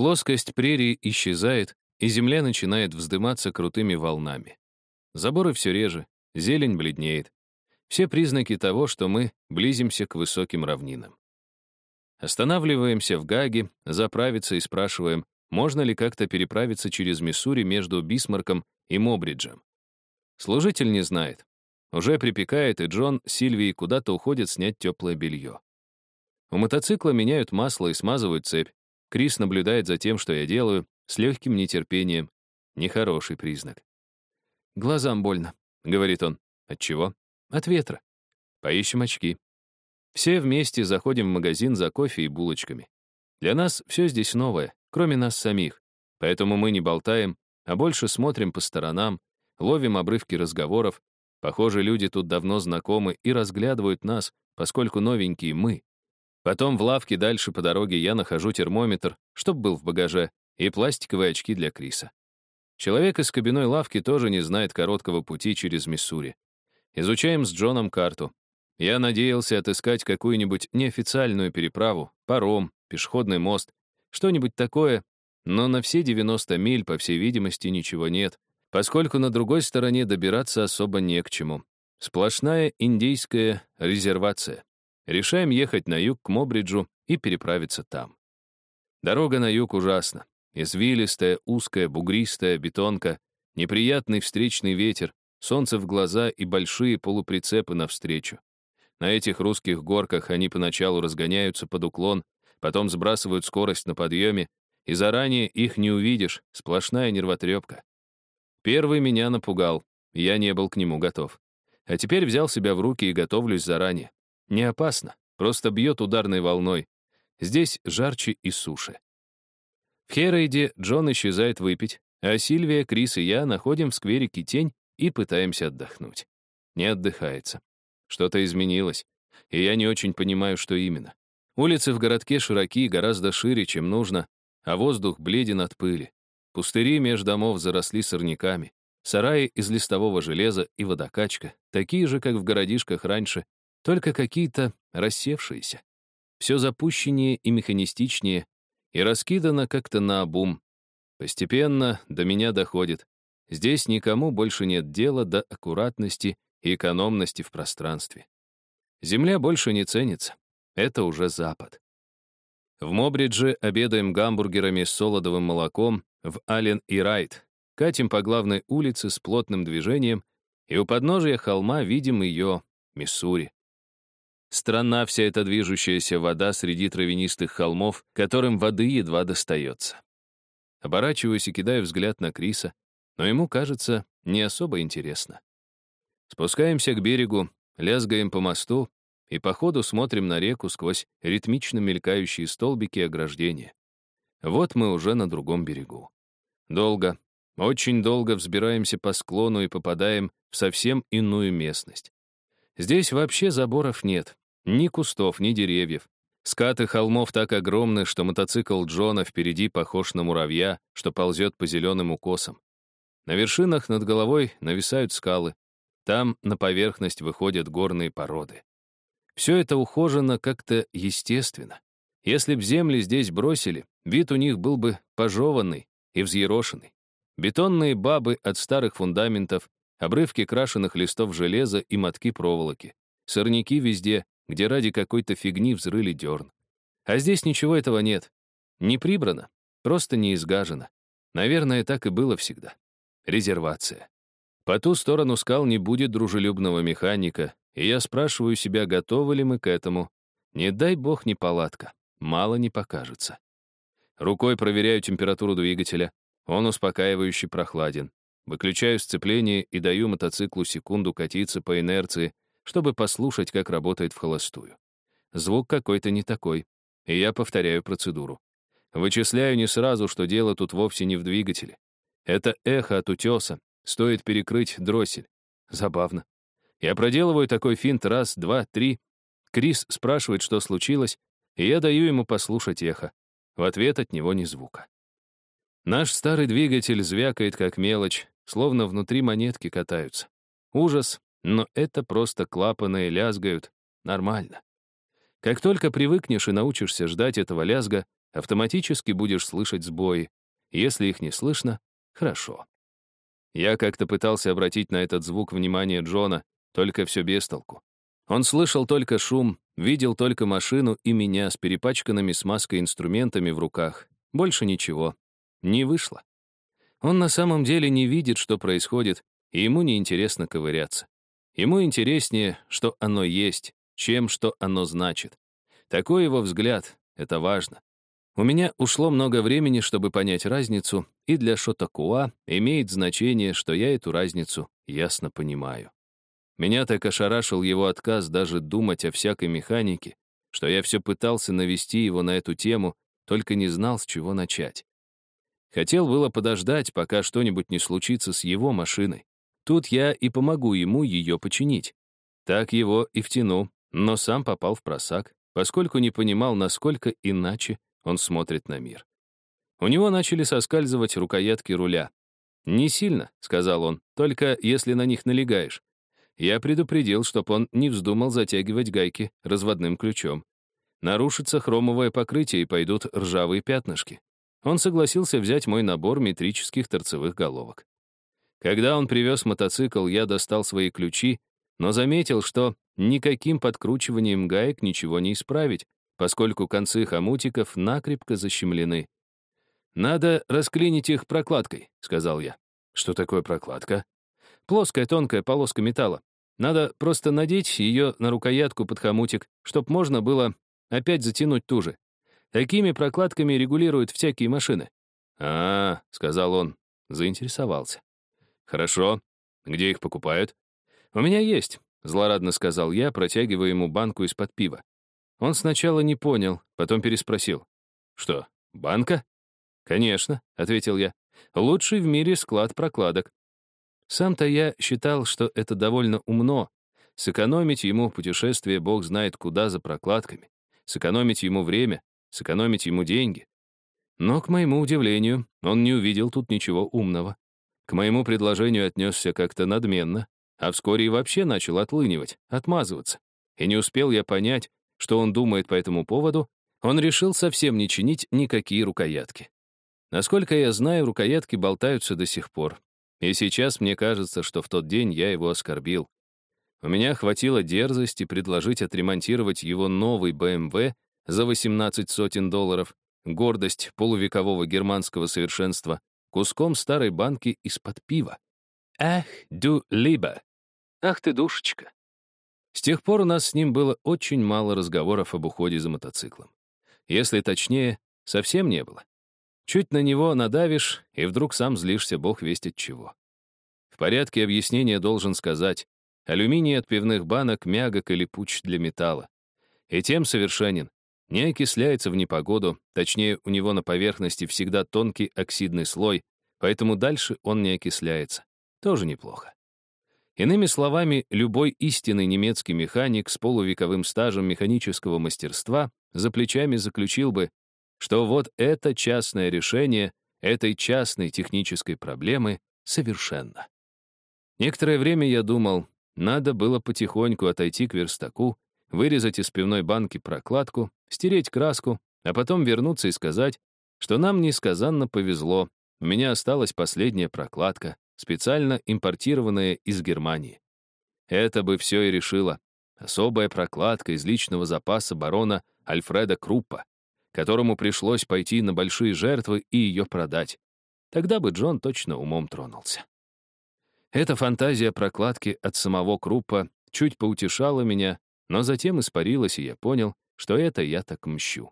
Плоскость прерии исчезает, и земля начинает вздыматься крутыми волнами. Заборы все реже, зелень бледнеет. Все признаки того, что мы близимся к высоким равнинам. Останавливаемся в Гаге, заправиться и спрашиваем, можно ли как-то переправиться через Миссури между Бисмарком и Мобриджем. Служитель не знает. Уже припекает, и Джон с куда-то уходят снять теплое белье. У мотоцикла меняют масло и смазывают цепь. Крис наблюдает за тем, что я делаю, с легким нетерпением. Нехороший признак. «Глазам больно», — говорит он. «От чего?» «От ветра». Поищем очки. Все вместе заходим в магазин за кофе и булочками. Для нас все здесь новое, кроме нас самих. Поэтому мы не болтаем, а больше смотрим по сторонам, ловим обрывки разговоров. Похоже, люди тут давно знакомы и разглядывают нас, поскольку новенькие мы. Потом в лавке дальше по дороге я нахожу термометр, чтоб был в багаже, и пластиковые очки для Криса. Человек из кабиной лавки тоже не знает короткого пути через Миссури. Изучаем с Джоном карту. Я надеялся отыскать какую-нибудь неофициальную переправу, паром, пешеходный мост, что-нибудь такое, но на все 90 миль, по всей видимости, ничего нет, поскольку на другой стороне добираться особо не к чему. Сплошная индейская резервация. Решаем ехать на юг к Мобриджу и переправиться там. Дорога на юг ужасна. Извилистая, узкая, бугристая, бетонка, неприятный встречный ветер, солнце в глаза и большие полуприцепы навстречу. На этих русских горках они поначалу разгоняются под уклон, потом сбрасывают скорость на подъеме, и заранее их не увидишь, сплошная нервотрепка. Первый меня напугал, я не был к нему готов. А теперь взял себя в руки и готовлюсь заранее. Не опасно, просто бьет ударной волной. Здесь жарче и суше. В Херейде Джон исчезает выпить, а Сильвия, Крис и я находим в скверике тень и пытаемся отдохнуть. Не отдыхается. Что-то изменилось, и я не очень понимаю, что именно. Улицы в городке широки, гораздо шире, чем нужно, а воздух бледен от пыли. Пустыри меж домов заросли сорняками. Сараи из листового железа и водокачка, такие же, как в городишках раньше, только какие-то рассевшиеся. Все запущеннее и механистичнее, и раскидано как-то наобум. Постепенно до меня доходит. Здесь никому больше нет дела до аккуратности и экономности в пространстве. Земля больше не ценится. Это уже Запад. В Мобридже обедаем гамбургерами с солодовым молоком в Аллен и Райт, катим по главной улице с плотным движением, и у подножия холма видим ее, Миссури. Странна вся эта движущаяся вода среди травянистых холмов, которым воды едва достается. Оборачиваюсь и кидаю взгляд на Криса, но ему, кажется, не особо интересно. Спускаемся к берегу, лязгаем по мосту и по ходу смотрим на реку сквозь ритмично мелькающие столбики ограждения. Вот мы уже на другом берегу. Долго, очень долго взбираемся по склону и попадаем в совсем иную местность. Здесь вообще заборов нет, ни кустов, ни деревьев. Скаты холмов так огромны, что мотоцикл Джона впереди похож на муравья, что ползет по зеленым укосам. На вершинах над головой нависают скалы. Там на поверхность выходят горные породы. Все это ухожено как-то естественно. Если б земли здесь бросили, вид у них был бы пожеванный и взъерошенный. Бетонные бабы от старых фундаментов, обрывки крашеных листов железа и мотки проволоки. Сорняки везде, где ради какой-то фигни взрыли дерн. А здесь ничего этого нет. Не прибрано, просто не изгажено. Наверное, так и было всегда. Резервация. По ту сторону скал не будет дружелюбного механика, и я спрашиваю себя, готовы ли мы к этому. Не дай бог неполадка, мало не покажется. Рукой проверяю температуру двигателя. Он успокаивающе прохладен. Выключаю сцепление и даю мотоциклу секунду катиться по инерции, чтобы послушать, как работает в холостую. Звук какой-то не такой, и я повторяю процедуру. Вычисляю не сразу, что дело тут вовсе не в двигателе. Это эхо от утеса, стоит перекрыть дроссель. Забавно. Я проделываю такой финт раз, два, три. Крис спрашивает, что случилось, и я даю ему послушать эхо. В ответ от него ни звука. Наш старый двигатель звякает, как мелочь, словно внутри монетки катаются. Ужас, но это просто клапаны лязгают. Нормально. Как только привыкнешь и научишься ждать этого лязга, автоматически будешь слышать сбои. Если их не слышно, хорошо. Я как-то пытался обратить на этот звук внимание Джона, только все без толку. Он слышал только шум, видел только машину и меня с перепачканными смазкой инструментами в руках. Больше ничего. Не вышло. Он на самом деле не видит, что происходит, и ему не интересно ковыряться. Ему интереснее, что оно есть, чем что оно значит. Такой его взгляд — это важно. У меня ушло много времени, чтобы понять разницу, и для Шотакуа имеет значение, что я эту разницу ясно понимаю. Меня так ошарашил его отказ даже думать о всякой механике, что я все пытался навести его на эту тему, только не знал, с чего начать. Хотел было подождать, пока что-нибудь не случится с его машиной. Тут я и помогу ему ее починить. Так его и втяну, но сам попал в просак, поскольку не понимал, насколько иначе он смотрит на мир. У него начали соскальзывать рукоятки руля. «Не сильно», — сказал он, — «только если на них налегаешь. Я предупредил, чтоб он не вздумал затягивать гайки разводным ключом. Нарушится хромовое покрытие и пойдут ржавые пятнышки. Он согласился взять мой набор метрических торцевых головок. Когда он привез мотоцикл, я достал свои ключи, но заметил, что никаким подкручиванием гаек ничего не исправить, поскольку концы хомутиков накрепко защемлены. «Надо расклинить их прокладкой», — сказал я. «Что такое прокладка?» «Плоская тонкая полоска металла. Надо просто надеть ее на рукоятку под хомутик, чтоб можно было опять затянуть туже. Такими прокладками регулируют всякие машины. «А, — сказал он, — заинтересовался. Хорошо. Где их покупают? У меня есть, — злорадно сказал я, протягивая ему банку из-под пива. Он сначала не понял, потом переспросил. «Что, банка?» «Конечно», — ответил я. «Лучший в мире склад прокладок. Сам-то я считал, что это довольно умно. Сэкономить ему путешествие бог знает куда за прокладками. Сэкономить ему время, сэкономить ему деньги. Но, к моему удивлению, он не увидел тут ничего умного. К моему предложению отнесся как-то надменно, а вскоре и вообще начал отлынивать, отмазываться. И не успел я понять, что он думает по этому поводу, он решил совсем не чинить никакие рукоятки. Насколько я знаю, рукоятки болтаются до сих пор. И сейчас мне кажется, что в тот день я его оскорбил. У меня хватило дерзости предложить отремонтировать его новый BMW за 18 сотен долларов, гордость полувекового германского совершенства, куском старой банки из-под пива. Ах, ду либо. Ах ты, душечка. С тех пор у нас с ним было очень мало разговоров об уходе за мотоциклом. Если точнее, совсем не было. Чуть на него надавишь, и вдруг сам злишься, бог весть от чего. В порядке объяснения должен сказать, алюминий от пивных банок мягок или пуч для металла. И тем совершенен. Не окисляется в непогоду, точнее, у него на поверхности всегда тонкий оксидный слой, поэтому дальше он не окисляется. Тоже неплохо. Иными словами, любой истинный немецкий механик с полувековым стажем механического мастерства за плечами заключил бы, что вот это частное решение этой частной технической проблемы совершенно. Некоторое время я думал, надо было потихоньку отойти к верстаку, вырезать из пивной банки прокладку, стереть краску, а потом вернуться и сказать, что нам несказанно повезло, у меня осталась последняя прокладка, специально импортированная из Германии. Это бы все и решило. Особая прокладка из личного запаса барона Альфреда Круппа которому пришлось пойти на большие жертвы и ее продать. Тогда бы Джон точно умом тронулся. Эта фантазия прокладки от самого Круппа чуть поутешала меня, но затем испарилась, и я понял, что это я так мщу.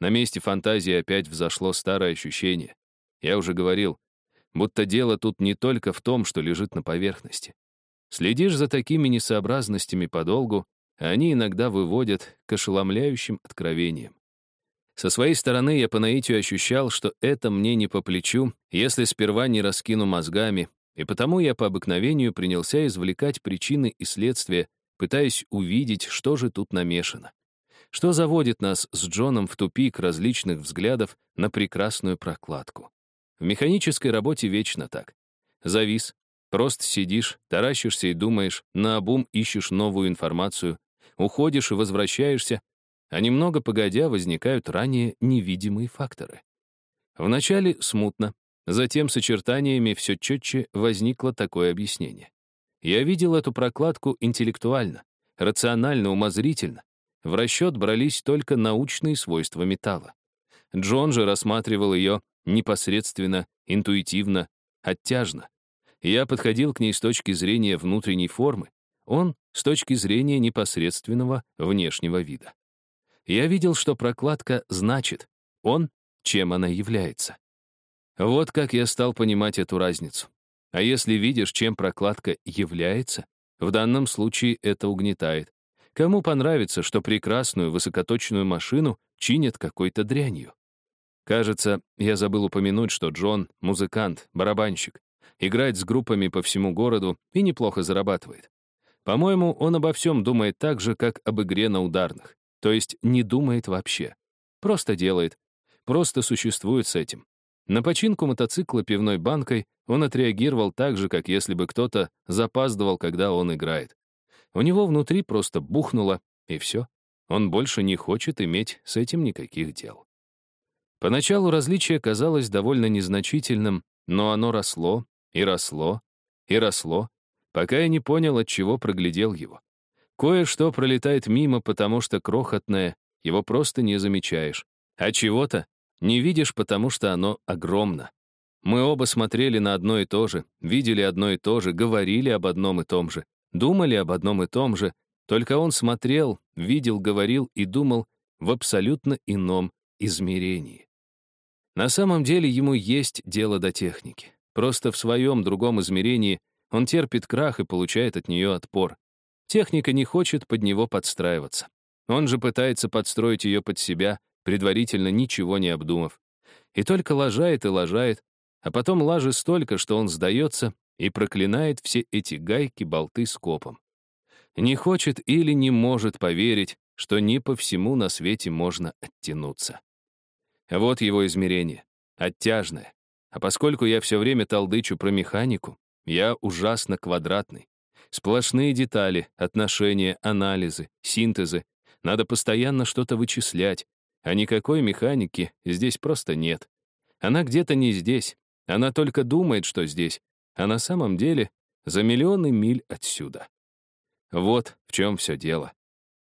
На месте фантазии опять взошло старое ощущение. Я уже говорил, будто дело тут не только в том, что лежит на поверхности. Следишь за такими несообразностями подолгу, а они иногда выводят к ошеломляющим откровениям. Со своей стороны я по наитию ощущал, что это мне не по плечу, если сперва не раскину мозгами, и потому я по обыкновению принялся извлекать причины и следствия, пытаясь увидеть, что же тут намешано. Что заводит нас с Джоном в тупик различных взглядов на прекрасную прокладку. В механической работе вечно так. Завис, просто сидишь, таращишься и думаешь, наобум ищешь новую информацию, уходишь и возвращаешься, а немного погодя возникают ранее невидимые факторы. Вначале смутно, затем с очертаниями все четче возникло такое объяснение. Я видел эту прокладку интеллектуально, рационально, умозрительно. В расчет брались только научные свойства металла. Джон же рассматривал ее непосредственно, интуитивно, оттяжно. Я подходил к ней с точки зрения внутренней формы, он — с точки зрения непосредственного внешнего вида. Я видел, что прокладка значит, он — чем она является. Вот как я стал понимать эту разницу. А если видишь, чем прокладка является, в данном случае это угнетает. Кому понравится, что прекрасную высокоточную машину чинят какой-то дрянью? Кажется, я забыл упомянуть, что Джон — музыкант, барабанщик, играет с группами по всему городу и неплохо зарабатывает. По-моему, он обо всем думает так же, как об игре на ударных. То есть не думает вообще. Просто делает. Просто существует с этим. На починку мотоцикла пивной банкой он отреагировал так же, как если бы кто-то запаздывал, когда он играет. У него внутри просто бухнуло, и все. Он больше не хочет иметь с этим никаких дел. Поначалу различие казалось довольно незначительным, но оно росло и росло и росло, пока я не понял, от чего проглядел его. Кое-что пролетает мимо, потому что крохотное, его просто не замечаешь. А чего-то не видишь, потому что оно огромно. Мы оба смотрели на одно и то же, видели одно и то же, говорили об одном и том же, думали об одном и том же, только он смотрел, видел, говорил и думал в абсолютно ином измерении. На самом деле ему есть дело до техники. Просто в своем другом измерении он терпит крах и получает от нее отпор. Техника не хочет под него подстраиваться. Он же пытается подстроить ее под себя, предварительно ничего не обдумав. И только лажает и лажает, а потом лажи столько, что он сдается и проклинает все эти гайки, болты с копом. Не хочет или не может поверить, что не по всему на свете можно оттянуться. Вот его измерение. Оттяжное. А поскольку я все время толдычу про механику, я ужасно квадратный. Сплошные детали, отношения, анализы, синтезы. Надо постоянно что-то вычислять, а никакой механики здесь просто нет. Она где-то не здесь. Она только думает, что здесь, а на самом деле за миллионы миль отсюда. Вот в чем все дело.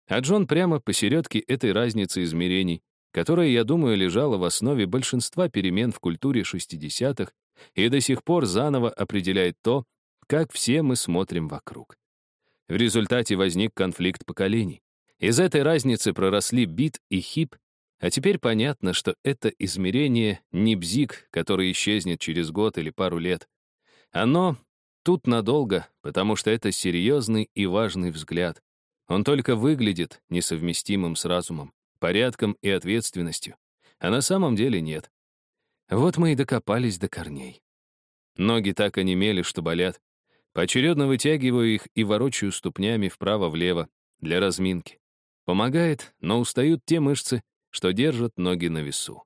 А Джон прямо посередке этой разницы измерений, которая, я думаю, лежала в основе большинства перемен в культуре 60-х и до сих пор заново определяет то, как все мы смотрим вокруг. В результате возник конфликт поколений. Из этой разницы проросли бит и хип, а теперь понятно, что это измерение не бзик, который исчезнет через год или пару лет. Оно тут надолго, потому что это серьезный и важный взгляд. Он только выглядит несовместимым с разумом, порядком и ответственностью, а на самом деле нет. Вот мы и докопались до корней. Ноги так онемели, что болят. Поочередно вытягиваю их и ворочаю ступнями вправо-влево для разминки. Помогает, но устают те мышцы, что держат ноги на весу.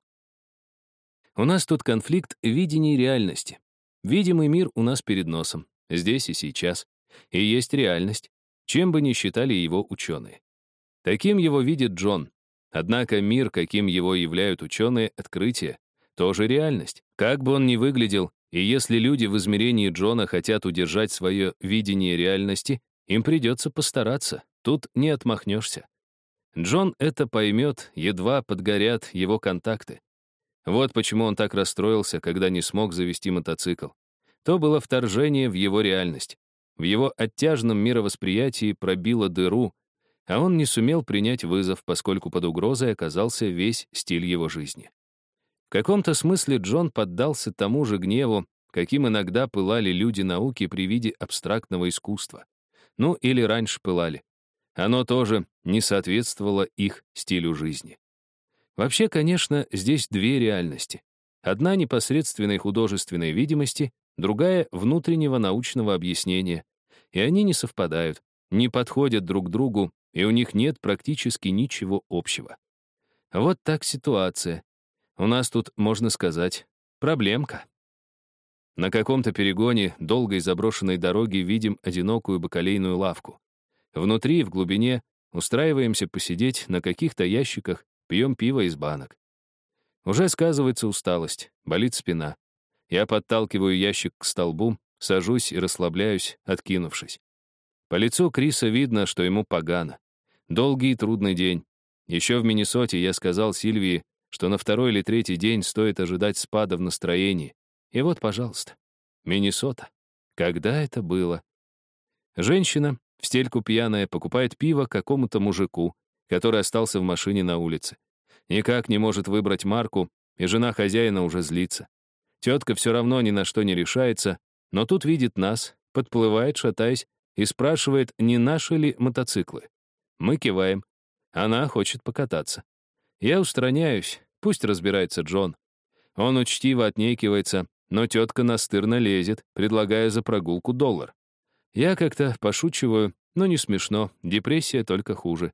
У нас тут конфликт видений реальности. Видимый мир у нас перед носом, здесь и сейчас. И есть реальность, чем бы ни считали его ученые. Таким его видит Джон. Однако мир, каким его являют ученые, открытие, тоже реальность. Как бы он ни выглядел, и если люди в измерении Джона хотят удержать свое видение реальности, им придется постараться, тут не отмахнешься. Джон это поймет, едва подгорят его контакты. Вот почему он так расстроился, когда не смог завести мотоцикл. То было вторжение в его реальность. В его оттяжном мировосприятии пробило дыру, а он не сумел принять вызов, поскольку под угрозой оказался весь стиль его жизни. В каком-то смысле Джон поддался тому же гневу, каким иногда пылали люди науки при виде абстрактного искусства. Ну, или раньше пылали. Оно тоже не соответствовало их стилю жизни. Вообще, конечно, здесь две реальности. Одна непосредственной художественной видимости, другая — внутреннего научного объяснения. И они не совпадают, не подходят друг другу, и у них нет практически ничего общего. Вот так ситуация, у нас тут, можно сказать, проблемка. На каком-то перегоне долгой заброшенной дороги видим одинокую бакалейную лавку. Внутри, в глубине, устраиваемся посидеть на каких-то ящиках, пьем пиво из банок. Уже сказывается усталость, болит спина. Я подталкиваю ящик к столбу, сажусь и расслабляюсь, откинувшись. По лицу Криса видно, что ему погано. Долгий и трудный день. Еще в Миннесоте я сказал Сильвии, что на второй или третий день стоит ожидать спада в настроении. И вот, пожалуйста, Миннесота. Когда это было? Женщина, в стельку пьяная, покупает пиво какому-то мужику, который остался в машине на улице. Никак не может выбрать марку, и жена хозяина уже злится. Тетка все равно ни на что не решается, но тут видит нас, подплывает, шатаясь, и спрашивает, не наши ли мотоциклы. Мы киваем. Она хочет покататься. Я устраняюсь, пусть разбирается Джон. Он учтиво отнекивается, но тетка настырно лезет, предлагая за прогулку доллар. Я как-то пошучиваю, но не смешно, депрессия только хуже.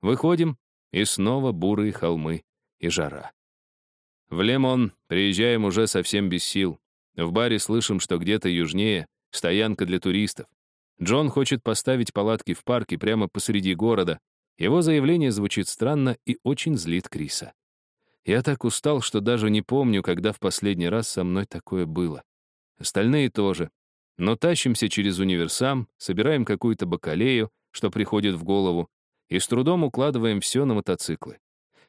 Выходим, и снова бурые холмы и жара. В Лемон приезжаем уже совсем без сил. В баре слышим, что где-то южнее стоянка для туристов. Джон хочет поставить палатки в парке прямо посреди города. Его заявление звучит странно и очень злит Криса. Я так устал, что даже не помню, когда в последний раз со мной такое было. Остальные тоже. Но тащимся через универсам, собираем какую-то бакалею, что приходит в голову, и с трудом укладываем все на мотоциклы.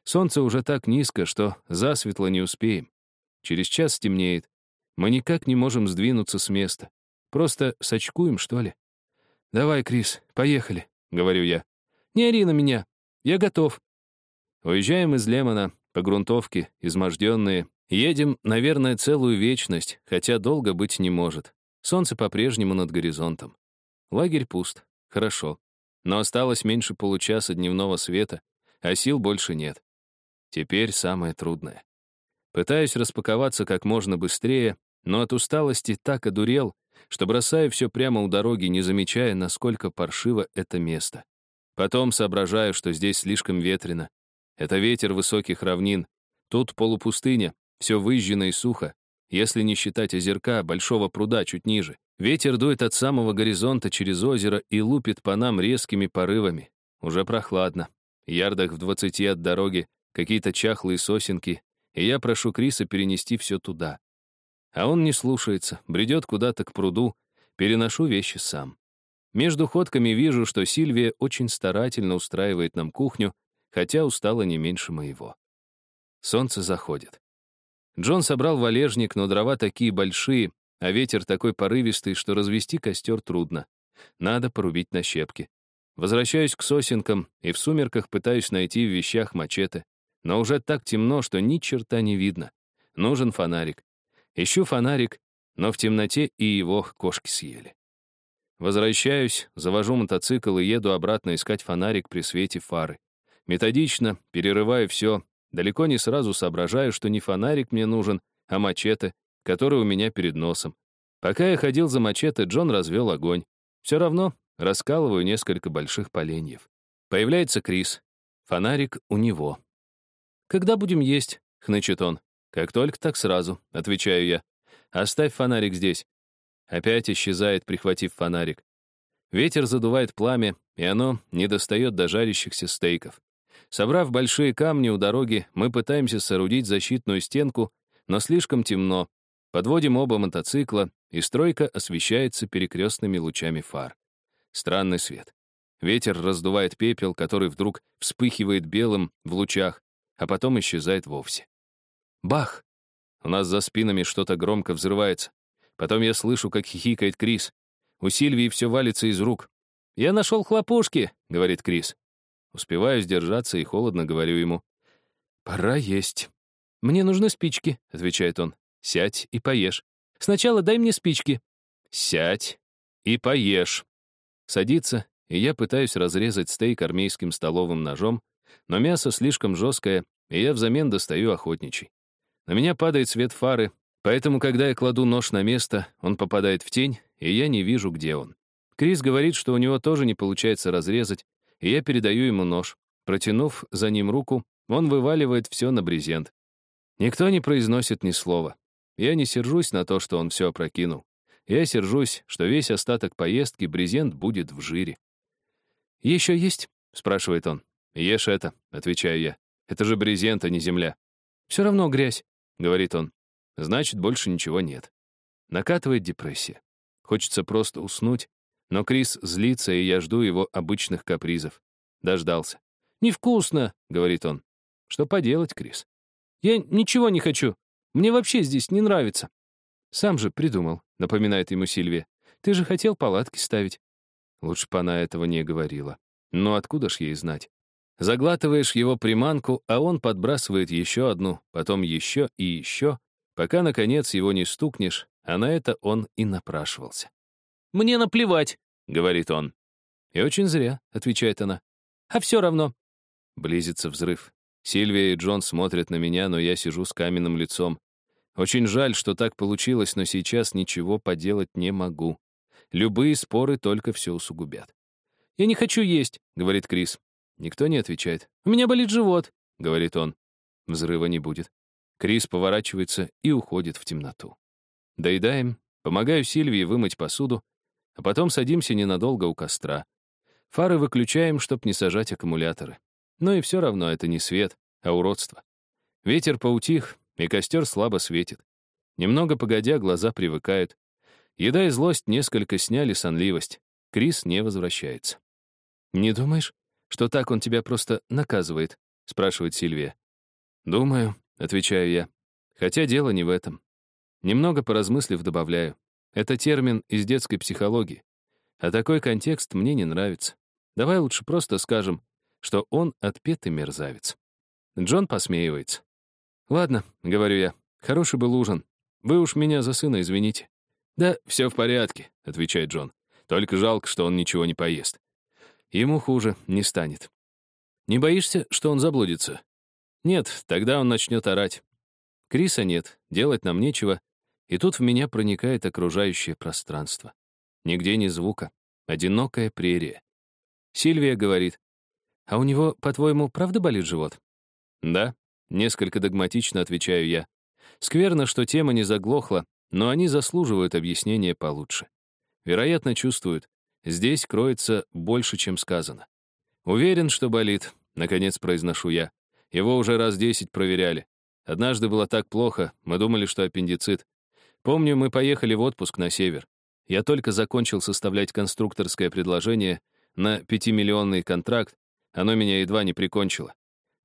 Солнце уже так низко, что засветло не успеем. Через час стемнеет. Мы никак не можем сдвинуться с места. Просто сочкуем, что ли? «Давай, Крис, поехали», — говорю я. «Не ори на меня. Я готов». Уезжаем из Лемона по грунтовке, изможденные. Едем, наверное, целую вечность, хотя долго быть не может. Солнце по-прежнему над горизонтом. Лагерь пуст. Хорошо. Но осталось меньше получаса дневного света, а сил больше нет. Теперь самое трудное. Пытаюсь распаковаться как можно быстрее, но от усталости так одурел, что бросаю все прямо у дороги, не замечая, насколько паршиво это место. Потом соображаю, что здесь слишком ветрено. Это ветер высоких равнин. Тут полупустыня, все выжжено и сухо, если не считать озерка, большого пруда чуть ниже. Ветер дует от самого горизонта через озеро и лупит по нам резкими порывами. Уже прохладно. Ярдах в двадцати от дороги какие-то чахлые сосенки, и я прошу Криса перенести все туда. А он не слушается, бредет куда-то к пруду, переношу вещи сам. Между ходками вижу, что Сильвия очень старательно устраивает нам кухню, хотя устала не меньше моего. Солнце заходит. Джон собрал валежник, но дрова такие большие, а ветер такой порывистый, что развести костер трудно. Надо порубить на щепки. Возвращаюсь к сосенкам и в сумерках пытаюсь найти в вещах мачете. Но уже так темно, что ни черта не видно. Нужен фонарик. Ищу фонарик, но в темноте и его кошки съели. Возвращаюсь, завожу мотоцикл и еду обратно искать фонарик при свете фары. Методично, перерываю все, Далеко не сразу соображаю, что не фонарик мне нужен, а мачете, который у меня перед носом. Пока я ходил за мачете, Джон развел огонь. Все равно раскалываю несколько больших поленьев. Появляется Крис. Фонарик у него. «Когда будем есть?» — хнычет он. «Как только, так сразу», — отвечаю я. «Оставь фонарик здесь». Опять исчезает, прихватив фонарик. Ветер задувает пламя, и оно не достает до жарящихся стейков. Собрав большие камни у дороги, мы пытаемся соорудить защитную стенку, но слишком темно. Подводим оба мотоцикла, и стройка освещается перекрестными лучами фар. Странный свет. Ветер раздувает пепел, который вдруг вспыхивает белым в лучах, а потом исчезает вовсе. Бах! У нас за спинами что-то громко взрывается. Потом я слышу, как хихикает Крис. У Сильвии все валится из рук. «Я нашел хлопушки», — говорит Крис. Успеваю сдержаться и холодно говорю ему. «Пора есть». «Мне нужны спички», — отвечает он. «Сядь и поешь». «Сначала дай мне спички». «Сядь и поешь». Садится, и я пытаюсь разрезать стейк армейским столовым ножом, но мясо слишком жесткое, и я взамен достаю охотничий. На меня падает свет фары, поэтому, когда я кладу нож на место, он попадает в тень, и я не вижу, где он. Крис говорит, что у него тоже не получается разрезать, и я передаю ему нож. Протянув за ним руку, он вываливает все на брезент. Никто не произносит ни слова. Я не сержусь на то, что он все опрокинул. Я сержусь, что весь остаток поездки брезент будет в жире. «Еще есть?» — спрашивает он. «Ешь это», — отвечаю я. «Это же брезент, а не земля». «Все равно грязь», — говорит он. «Значит, больше ничего нет». Накатывает депрессия. Хочется просто уснуть, но Крис злится, и я жду его обычных капризов. Дождался. «Невкусно», — говорит он. «Что поделать, Крис?» «Я ничего не хочу. Мне вообще здесь не нравится». «Сам же придумал», — напоминает ему Сильвия. «Ты же хотел палатки ставить». Лучше бы она этого не говорила. Но откуда ж ей знать? Заглатываешь его приманку, а он подбрасывает еще одну, потом еще и еще, пока, наконец, его не стукнешь, а на это он и напрашивался. «Мне наплевать», — говорит он. «И очень зря», — отвечает она. «А все равно». Близится взрыв. Сильвия и Джон смотрят на меня, но я сижу с каменным лицом. Очень жаль, что так получилось, но сейчас ничего поделать не могу. Любые споры только все усугубят. «Я не хочу есть», — говорит Крис. Никто не отвечает. «У меня болит живот», — говорит он. Взрыва не будет. Крис поворачивается и уходит в темноту. Доедаем, помогаю Сильвии вымыть посуду, а потом садимся ненадолго у костра. Фары выключаем, чтоб не сажать аккумуляторы. Но и все равно это не свет, а уродство. Ветер поутих, и костер слабо светит. Немного погодя, глаза привыкают. Еда и злость несколько сняли сонливость. Крис не возвращается. «Не думаешь, что так он тебя просто наказывает?» — спрашивает Сильвия. «Думаю», — отвечаю я. Хотя дело не в этом. Немного поразмыслив, добавляю. Это термин из детской психологии. А такой контекст мне не нравится. Давай лучше просто скажем, что он отпетый мерзавец. Джон посмеивается. «Ладно», — говорю я, — «хороший был ужин. Вы уж меня за сына извините». «Да, все в порядке», — отвечает Джон. «Только жалко, что он ничего не поест. Ему хуже не станет. Не боишься, что он заблудится? Нет, тогда он начнет орать. Криса нет, делать нам нечего, и тут в меня проникает окружающее пространство. Нигде ни звука, одинокая прерия. Сильвия говорит, «А у него, по-твоему, правда болит живот?» «Да», — несколько догматично отвечаю я. Скверно, что тема не заглохла, но они заслуживают объяснения получше. Вероятно, чувствуют, Здесь кроется больше, чем сказано. Уверен, что болит, наконец произношу я. Его уже раз десять проверяли. Однажды было так плохо, мы думали, что аппендицит. Помню, мы поехали в отпуск на север. Я только закончил составлять конструкторское предложение на пятимиллионный контракт, оно меня едва не прикончило.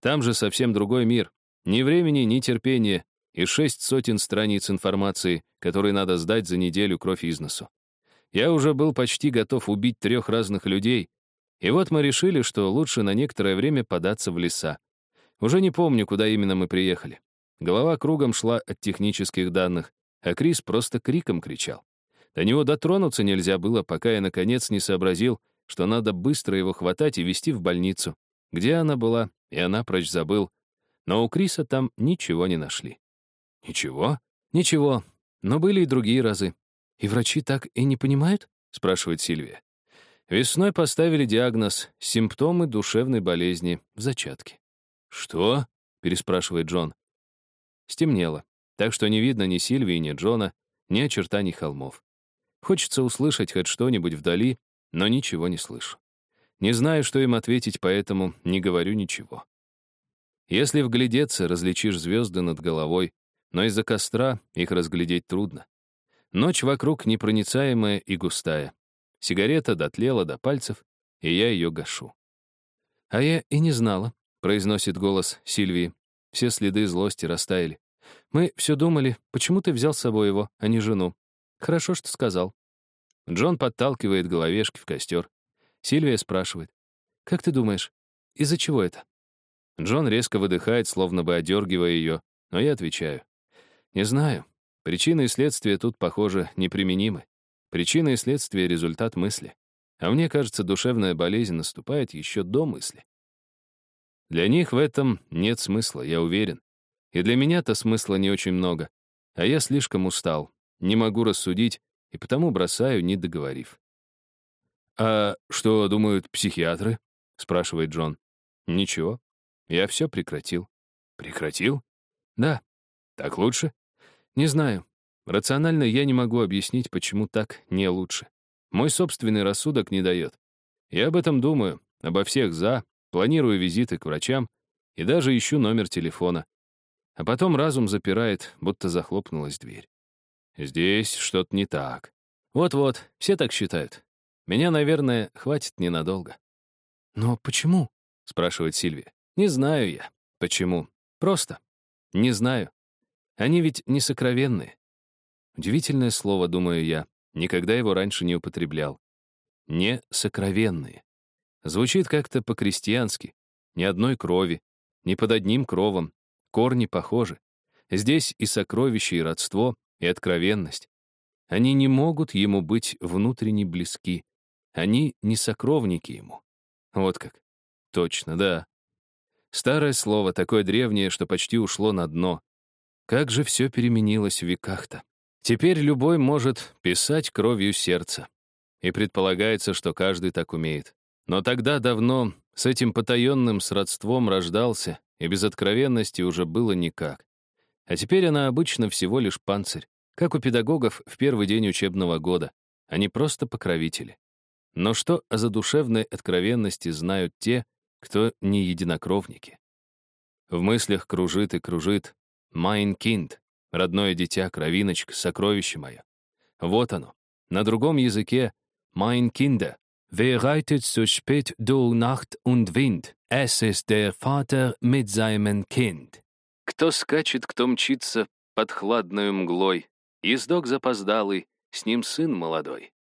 Там же совсем другой мир. Ни времени, ни терпения, и шесть сотен страниц информации, которые надо сдать за неделю кровь из носу. Я уже был почти готов убить трех разных людей, и вот мы решили, что лучше на некоторое время податься в леса. Уже не помню, куда именно мы приехали. Голова кругом шла от технических данных, а Крис просто криком кричал. До него дотронуться нельзя было, пока я, наконец, не сообразил, что надо быстро его хватать и везти в больницу. Где она была, и она прочь забыл. Но у Криса там ничего не нашли. Ничего? Ничего. Но были и другие разы. «И врачи так и не понимают?» — спрашивает Сильвия. Весной поставили диагноз «симптомы душевной болезни в зачатке». «Что?» — переспрашивает Джон. Стемнело, так что не видно ни Сильвии, ни Джона, ни очертаний холмов. Хочется услышать хоть что-нибудь вдали, но ничего не слышу. Не знаю, что им ответить, поэтому не говорю ничего. Если вглядеться, различишь звезды над головой, но из-за костра их разглядеть трудно. Ночь вокруг непроницаемая и густая. Сигарета дотлела до пальцев, и я ее гашу. «А я и не знала», — произносит голос Сильвии. Все следы злости растаяли. «Мы все думали, почему ты взял с собой его, а не жену? Хорошо, что сказал». Джон подталкивает головешки в костер. Сильвия спрашивает. «Как ты думаешь, из-за чего это?» Джон резко выдыхает, словно бы одергивая ее, но я отвечаю. «Не знаю. Причины и следствия тут, похоже, неприменимы. Причина и следствие — результат мысли. А мне кажется, душевная болезнь наступает еще до мысли. Для них в этом нет смысла, я уверен. И для меня-то смысла не очень много. А я слишком устал, не могу рассудить, и потому бросаю, не договорив. «А что думают психиатры?» — спрашивает Джон. «Ничего. Я все прекратил». «Прекратил?» «Да». «Так лучше?» Не знаю. Рационально я не могу объяснить, почему так не лучше. Мой собственный рассудок не дает. Я об этом думаю, обо всех «за», планирую визиты к врачам и даже ищу номер телефона. А потом разум запирает, будто захлопнулась дверь. Здесь что-то не так. Вот-вот, все так считают. Меня, наверное, хватит ненадолго. «Но почему?» — спрашивает Сильвия. «Не знаю я. Почему? Просто. Не знаю. Они ведь не сокровенные. Удивительное слово, думаю я. Никогда его раньше не употреблял. Не сокровенные. Звучит как-то по-крестьянски. Ни одной крови, ни под одним кровом. Корни похожи. Здесь и сокровище, и родство, и откровенность. Они не могут ему быть внутренне близки. Они не сокровники ему. Вот как. Точно, да. Старое слово, такое древнее, что почти ушло на дно. Как же все переменилось в веках-то. Теперь любой может писать кровью сердца. И предполагается, что каждый так умеет. Но тогда давно с этим потаенным сродством рождался, и без откровенности уже было никак. А теперь она обычно всего лишь панцирь, как у педагогов в первый день учебного года. Они просто покровители. Но что о задушевной откровенности знают те, кто не единокровники? В мыслях кружит и кружит «Майн кинд», родное дитя, кровиночка, сокровище мое. Вот оно. На другом языке «Mein Kinder», Wer reitet so spät durch Nacht und Wind? Es ist der Vater mit seinem Kind. Кто скачет, кто мчится под хладною мглой, ездок запоздалый, с ним сын молодой.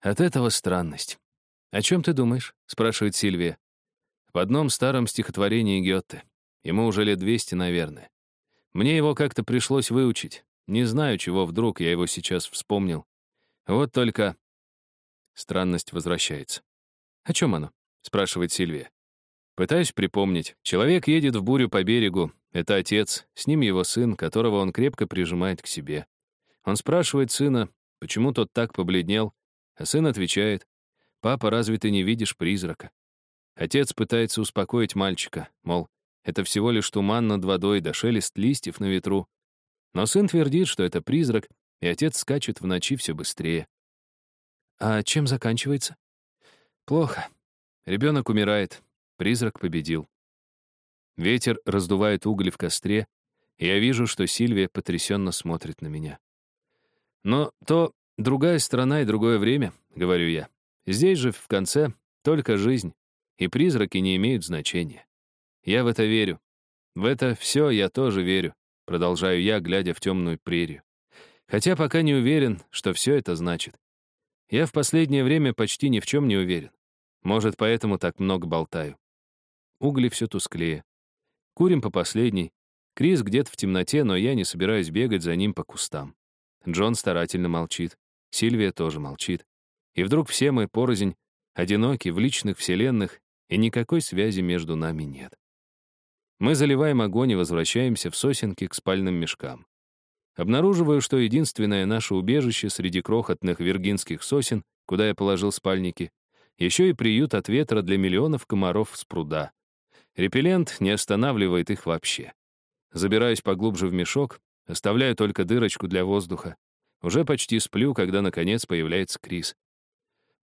От этого странность. «О чем ты думаешь?» — спрашивает Сильвия. В одном старом стихотворении Гёте. Ему уже лет двести, наверное. Мне его как-то пришлось выучить. Не знаю, чего вдруг я его сейчас вспомнил. Вот только Странность возвращается. «О чем оно?» — спрашивает Сильвия. Пытаюсь припомнить. Человек едет в бурю по берегу. Это отец, с ним его сын, которого он крепко прижимает к себе. Он спрашивает сына, почему тот так побледнел, а сын отвечает, «Папа, разве ты не видишь призрака?» Отец пытается успокоить мальчика, мол, это всего лишь туман над водой да шелест листьев на ветру. Но сын твердит, что это призрак, и отец скачет в ночи все быстрее. А чем заканчивается? Плохо. Ребенок умирает. Призрак победил. Ветер раздувает уголь в костре, и я вижу, что Сильвия потрясенно смотрит на меня. Но то другая страна и другое время, говорю я. Здесь же, в конце, только жизнь, и призраки не имеют значения. Я в это верю. В это все я тоже верю, продолжаю я, глядя в темную прерию. Хотя пока не уверен, что все это значит. Я в последнее время почти ни в чем не уверен. Может, поэтому так много болтаю. Угли все тусклее. Курим по последней. Крис где-то в темноте, но я не собираюсь бегать за ним по кустам. Джон старательно молчит. Сильвия тоже молчит. И вдруг все мы порознь, одиноки в личных вселенных, и никакой связи между нами нет. Мы заливаем огонь и возвращаемся в сосенки к спальным мешкам. Обнаруживаю, что единственное наше убежище среди крохотных виргинских сосен, куда я положил спальники, еще и приют от ветра для миллионов комаров с пруда. Репеллент не останавливает их вообще. Забираюсь поглубже в мешок, оставляю только дырочку для воздуха. Уже почти сплю, когда, наконец, появляется Крис.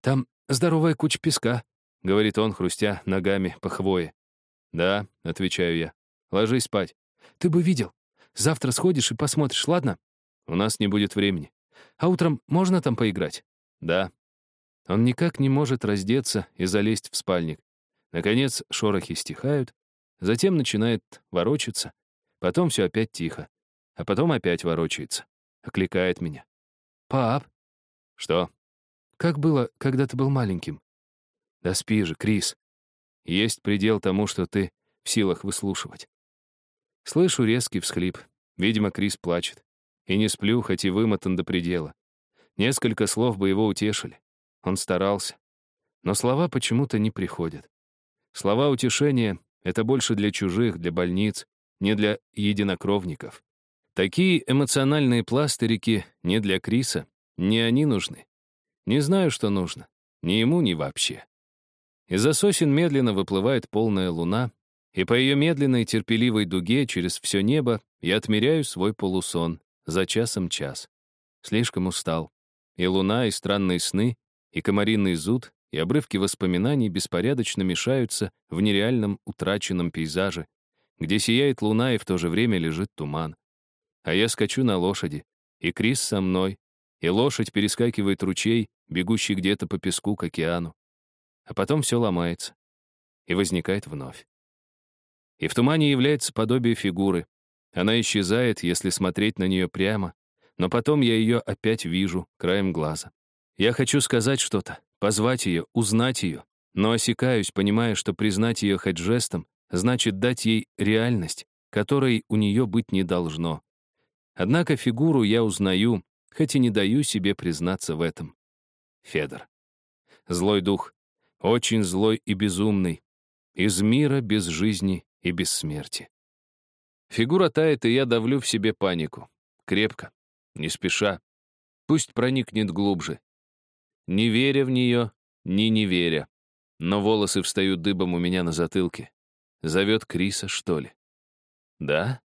«Там здоровая куча песка», — говорит он, хрустя ногами по хвое. «Да», — отвечаю я. «Ложись спать». «Ты бы видел, Завтра сходишь и посмотришь, ладно? У нас не будет времени. А утром можно там поиграть? Да. Он никак не может раздеться и залезть в спальник. Наконец шорохи стихают, затем начинает ворочаться, потом все опять тихо, а потом опять ворочается, окликает меня. «Пап!» «Что?» «Как было, когда ты был маленьким?» «Да спи же, Крис. Есть предел тому, что ты в силах выслушивать. Слышу резкий всхлип. Видимо, Крис плачет. И не сплю, хоть и вымотан до предела. Несколько слов бы его утешили. Он старался. Но слова почему-то не приходят. Слова утешения — это больше для чужих, для больниц, не для единокровников. Такие эмоциональные пластырики не для Криса, не они нужны. Не знаю, что нужно. Ни ему, ни вообще. Из-за сосен медленно выплывает полная луна, и по ее медленной терпеливой дуге через все небо я отмеряю свой полусон за часом час. Слишком устал. И луна, и странные сны, и комариный зуд, и обрывки воспоминаний беспорядочно мешаются в нереальном утраченном пейзаже, где сияет луна и в то же время лежит туман. А я скачу на лошади, и Крис со мной, и лошадь перескакивает ручей, бегущий где-то по песку к океану. А потом все ломается и возникает вновь. И в тумане является подобие фигуры. Она исчезает, если смотреть на нее прямо, но потом я ее опять вижу краем глаза. Я хочу сказать что-то, позвать ее, узнать ее, но осекаюсь, понимая, что признать ее хоть жестом значит дать ей реальность, которой у нее быть не должно. Однако фигуру я узнаю, хоть и не даю себе признаться в этом. Федор. Злой дух, очень злой и безумный, из мира без жизни и без смерти. Фигура тает, и я давлю в себе панику. Крепко, не спеша. Пусть проникнет глубже. Не веря в нее, ни не веря. Но волосы встают дыбом у меня на затылке. Зовет Криса, что ли? Да?